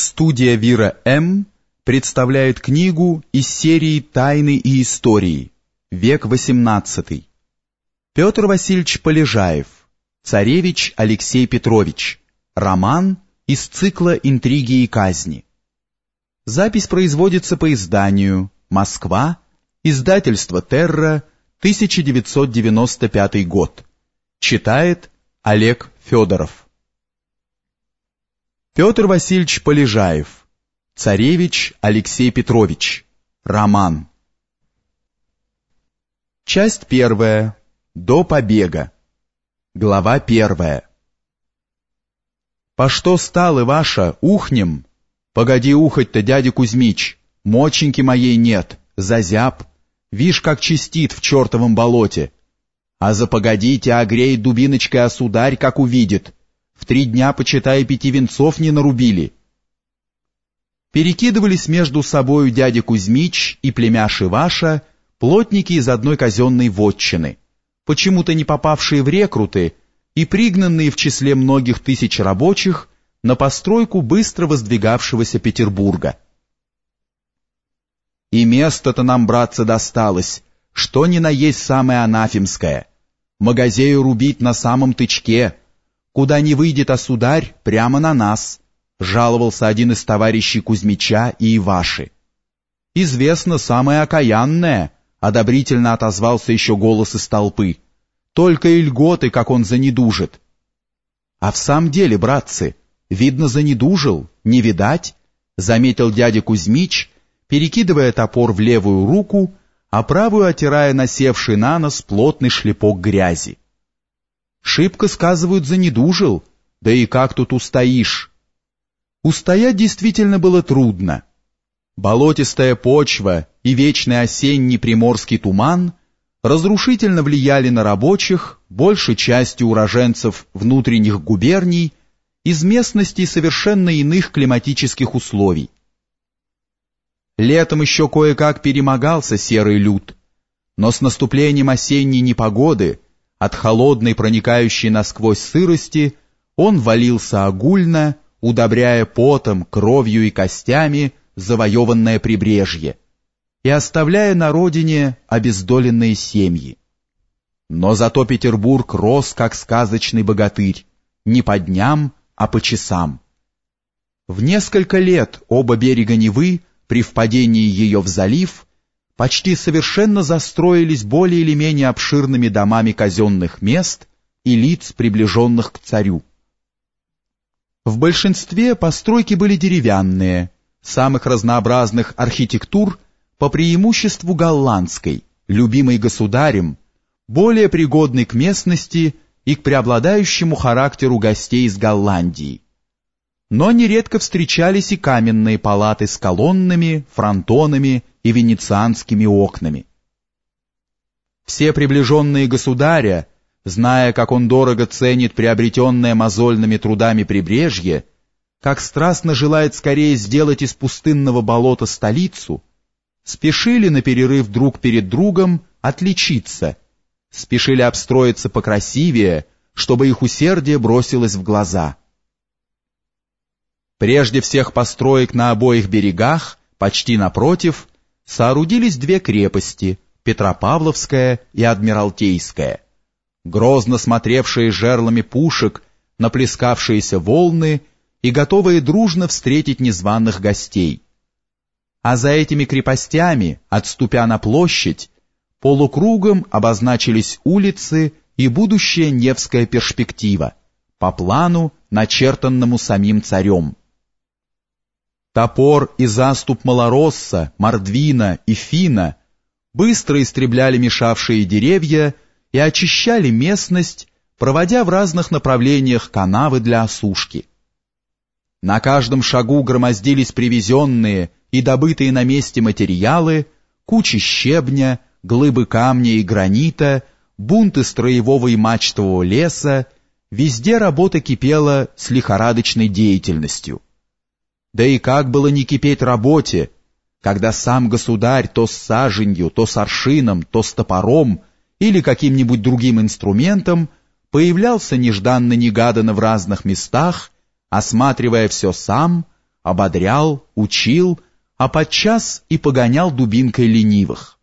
Студия Вира М. представляет книгу из серии «Тайны и истории. Век XVIII». Петр Васильевич Полежаев, царевич Алексей Петрович. Роман из цикла «Интриги и казни». Запись производится по изданию «Москва», издательство «Терра», 1995 год. Читает Олег Федоров. Петр Васильевич Полежаев. Царевич Алексей Петрович. Роман. Часть первая. До побега. Глава первая. «По что стало ваша, ухнем? Погоди ухать-то, дядя Кузьмич, моченьки моей нет, зазяб, вишь, как чистит в чертовом болоте. А за погодите, огрей дубиночкой осударь, как увидит, в три дня, почитая пяти венцов, не нарубили. Перекидывались между собою дядя Кузьмич и племяш Иваша, плотники из одной казенной вотчины, почему-то не попавшие в рекруты и пригнанные в числе многих тысяч рабочих на постройку быстро воздвигавшегося Петербурга. И место-то нам, братцы, досталось, что ни на есть самое анафемское. Магазею рубить на самом тычке — Куда не выйдет осударь, прямо на нас, жаловался один из товарищей Кузьмича и Иваши. Известно самое окаянное, одобрительно отозвался еще голос из толпы. Только и льготы, как он занедужит. А в самом деле, братцы, видно, занедужил, не видать, заметил дядя Кузьмич, перекидывая топор в левую руку, а правую отирая насевший на нос плотный шлепок грязи. Шибко, сказывают, занедужил. Да и как тут устоишь? Устоять действительно было трудно. Болотистая почва и вечный осенний приморский туман разрушительно влияли на рабочих, большей частью уроженцев внутренних губерний, из местностей совершенно иных климатических условий. Летом еще кое-как перемогался серый люд, но с наступлением осенней непогоды – от холодной, проникающей насквозь сырости, он валился огульно, удобряя потом, кровью и костями завоеванное прибрежье и оставляя на родине обездоленные семьи. Но зато Петербург рос, как сказочный богатырь, не по дням, а по часам. В несколько лет оба берега Невы при впадении ее в залив почти совершенно застроились более или менее обширными домами казенных мест и лиц, приближенных к царю. В большинстве постройки были деревянные, самых разнообразных архитектур по преимуществу голландской, любимой государем, более пригодной к местности и к преобладающему характеру гостей из Голландии. Но нередко встречались и каменные палаты с колоннами, фронтонами и венецианскими окнами. Все приближенные государя, зная, как он дорого ценит приобретенное мозольными трудами прибрежье, как страстно желает скорее сделать из пустынного болота столицу, спешили на перерыв друг перед другом отличиться, спешили обстроиться покрасивее, чтобы их усердие бросилось в глаза. Прежде всех построек на обоих берегах, почти напротив, соорудились две крепости – Петропавловская и Адмиралтейская, грозно смотревшие жерлами пушек на плескавшиеся волны и готовые дружно встретить незваных гостей. А за этими крепостями, отступя на площадь, полукругом обозначились улицы и будущая Невская перспектива, по плану, начертанному самим царем. Топор и заступ Малоросса, Мордвина и Фина быстро истребляли мешавшие деревья и очищали местность, проводя в разных направлениях канавы для осушки. На каждом шагу громоздились привезенные и добытые на месте материалы, кучи щебня, глыбы камня и гранита, бунты строевого и мачтового леса, везде работа кипела с лихорадочной деятельностью. Да и как было не кипеть работе, когда сам государь то с саженью, то с аршином, то с топором или каким-нибудь другим инструментом появлялся нежданно-негаданно в разных местах, осматривая все сам, ободрял, учил, а подчас и погонял дубинкой ленивых.